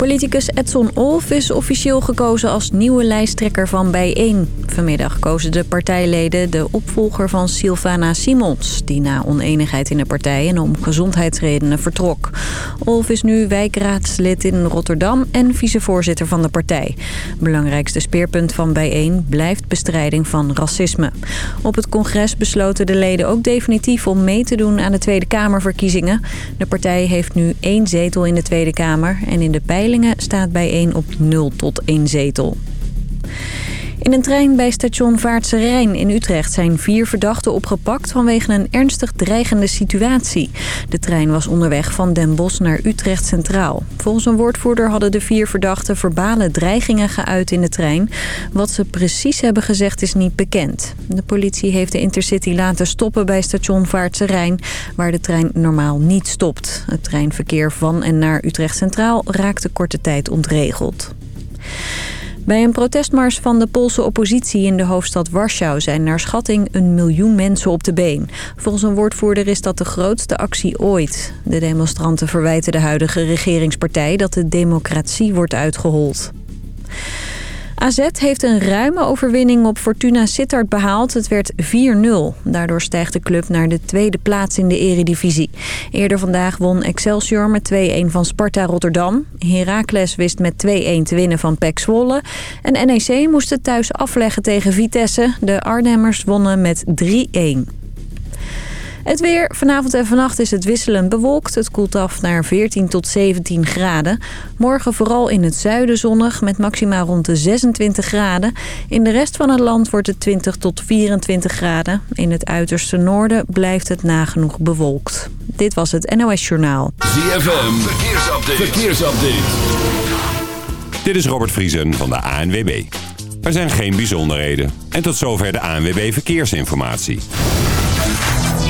Politicus Edson Olf is officieel gekozen als nieuwe lijsttrekker van Bijeen. Vanmiddag kozen de partijleden de opvolger van Sylvana Simons... die na oneenigheid in de partij en om gezondheidsredenen vertrok. Olf is nu wijkraadslid in Rotterdam en vicevoorzitter van de partij. Belangrijkste speerpunt van Bijeen blijft bestrijding van racisme. Op het congres besloten de leden ook definitief om mee te doen aan de Tweede Kamerverkiezingen. De partij heeft nu één zetel in de Tweede Kamer en in de peilingen staat Bijeen op 0 tot 1 zetel. In een trein bij station Vaartse Rijn in Utrecht zijn vier verdachten opgepakt vanwege een ernstig dreigende situatie. De trein was onderweg van Den Bosch naar Utrecht Centraal. Volgens een woordvoerder hadden de vier verdachten verbale dreigingen geuit in de trein. Wat ze precies hebben gezegd is niet bekend. De politie heeft de Intercity laten stoppen bij station Vaartse Rijn, waar de trein normaal niet stopt. Het treinverkeer van en naar Utrecht Centraal raakte korte tijd ontregeld. Bij een protestmars van de Poolse oppositie in de hoofdstad Warschau... zijn naar schatting een miljoen mensen op de been. Volgens een woordvoerder is dat de grootste actie ooit. De demonstranten verwijten de huidige regeringspartij... dat de democratie wordt uitgehold. AZ heeft een ruime overwinning op Fortuna Sittard behaald. Het werd 4-0. Daardoor stijgt de club naar de tweede plaats in de eredivisie. Eerder vandaag won Excelsior met 2-1 van Sparta Rotterdam. Heracles wist met 2-1 te winnen van PEC Zwolle. En NEC moest het thuis afleggen tegen Vitesse. De Arnhemmers wonnen met 3-1. Het weer. Vanavond en vannacht is het wisselend bewolkt. Het koelt af naar 14 tot 17 graden. Morgen vooral in het zuiden zonnig met maxima rond de 26 graden. In de rest van het land wordt het 20 tot 24 graden. In het uiterste noorden blijft het nagenoeg bewolkt. Dit was het NOS Journaal. ZFM. Verkeersupdate. Verkeersupdate. Dit is Robert Vriesen van de ANWB. Er zijn geen bijzonderheden. En tot zover de ANWB Verkeersinformatie.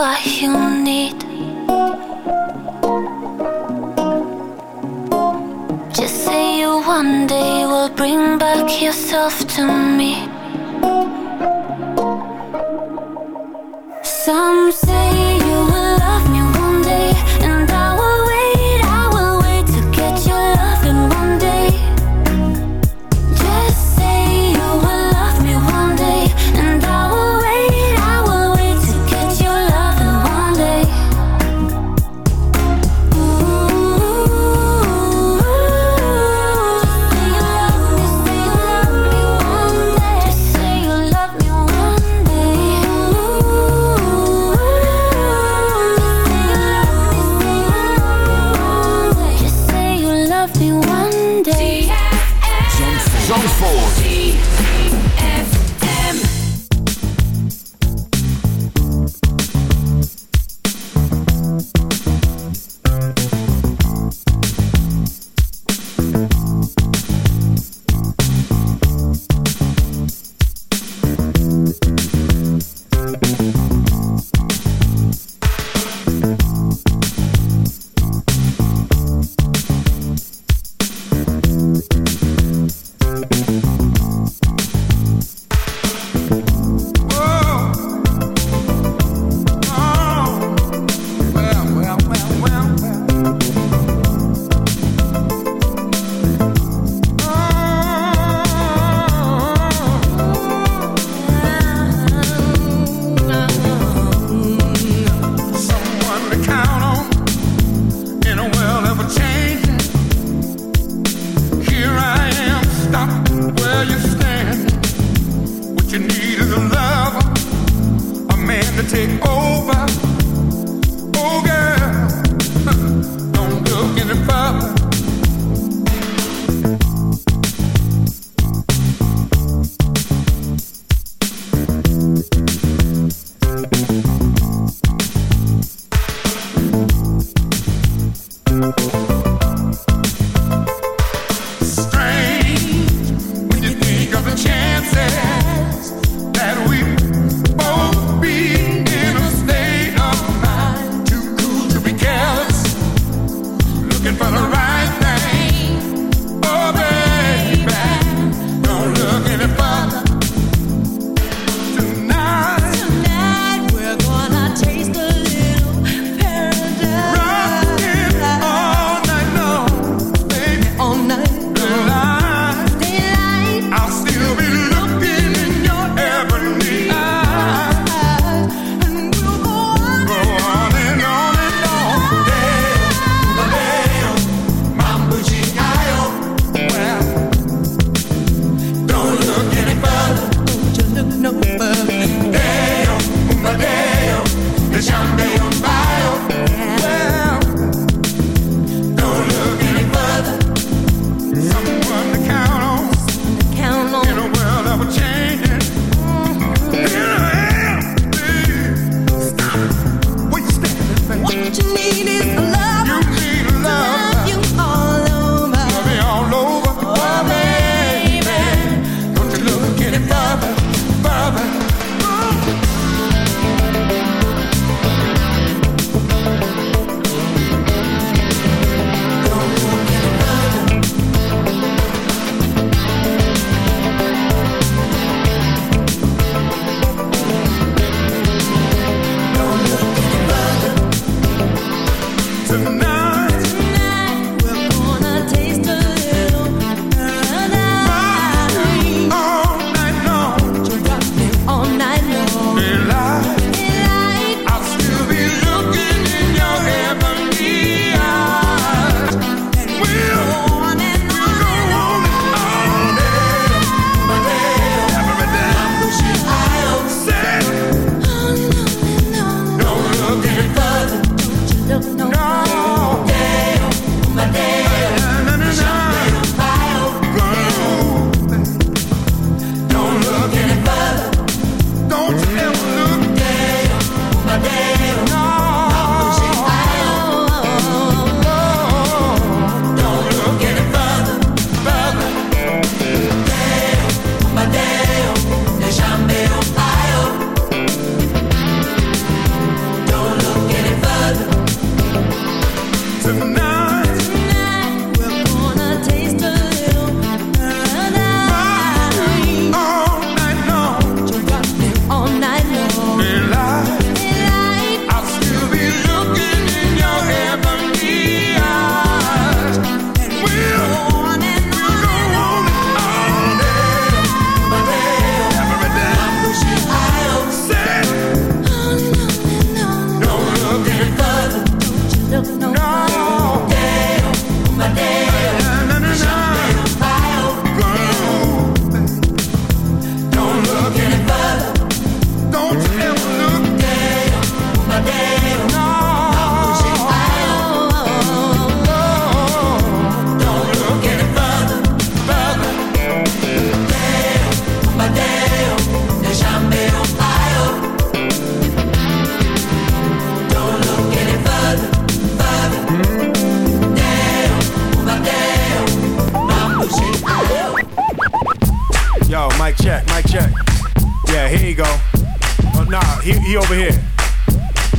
why.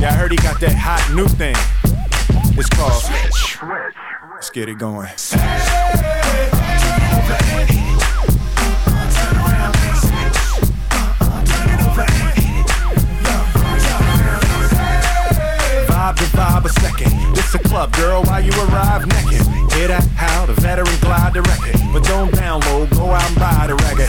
Yeah, I heard he got that hot new thing. It's called Switch. Let's get it going. Vibe to vibe a second. This a club, girl, while you arrive naked. Hear that? How the veteran glide the record. But don't download, go out and buy the record.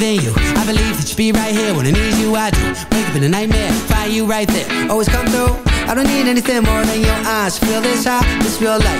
that you I believe that you'd be right here when I need you. I do. Wake up in a nightmare, find you right there. Always come through I don't need anything more than your eyes Feel this high, this real life,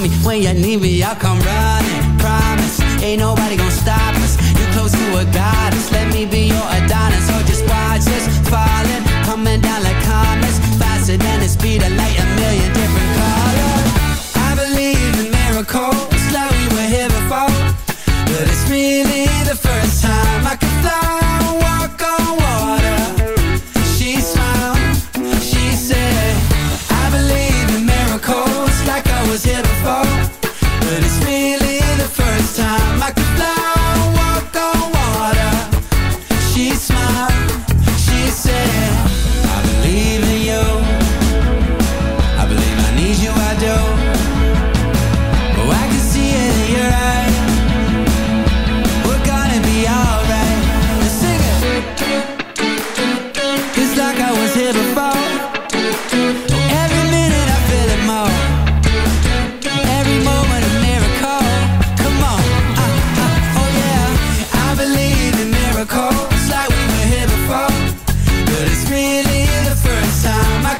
me. When you need me, I'll come running. Promise, ain't nobody gonna stop us. You close to a goddess, let me be your Adonis. Or just watch us falling, coming down like comets. Faster than the speed of light, a million different really the first time I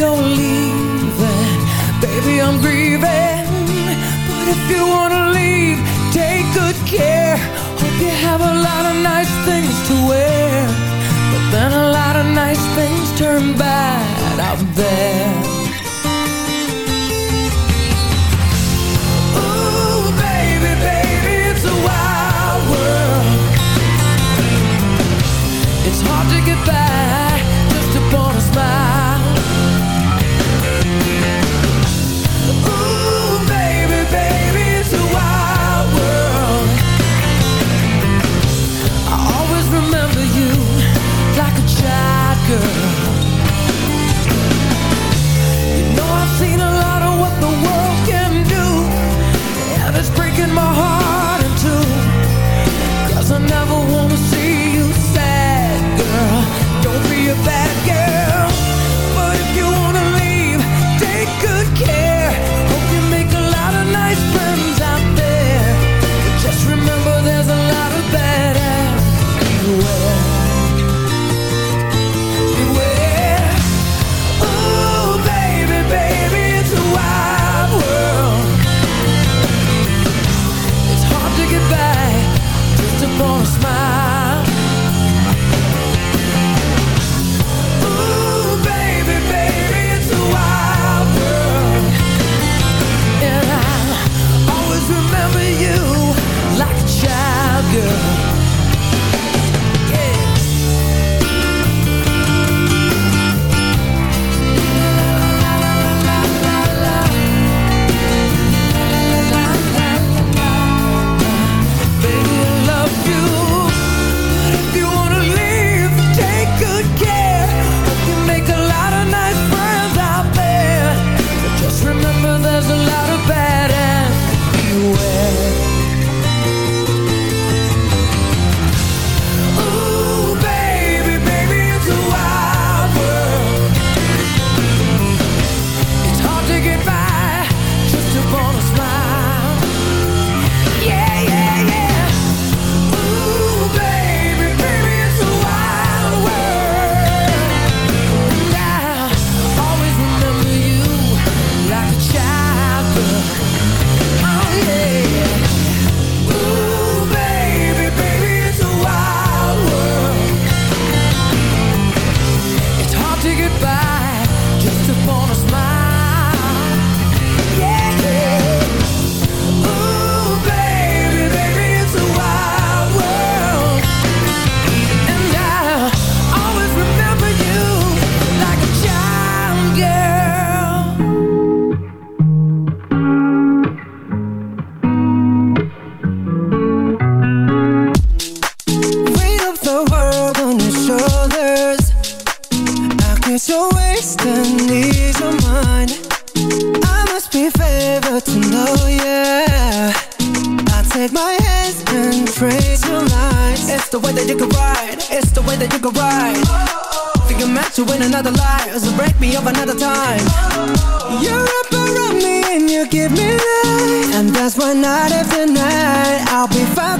your. To win another life So break me up another time. You wrap around me And you give me life And that's why night after night I'll be fine.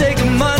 take money.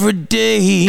every day.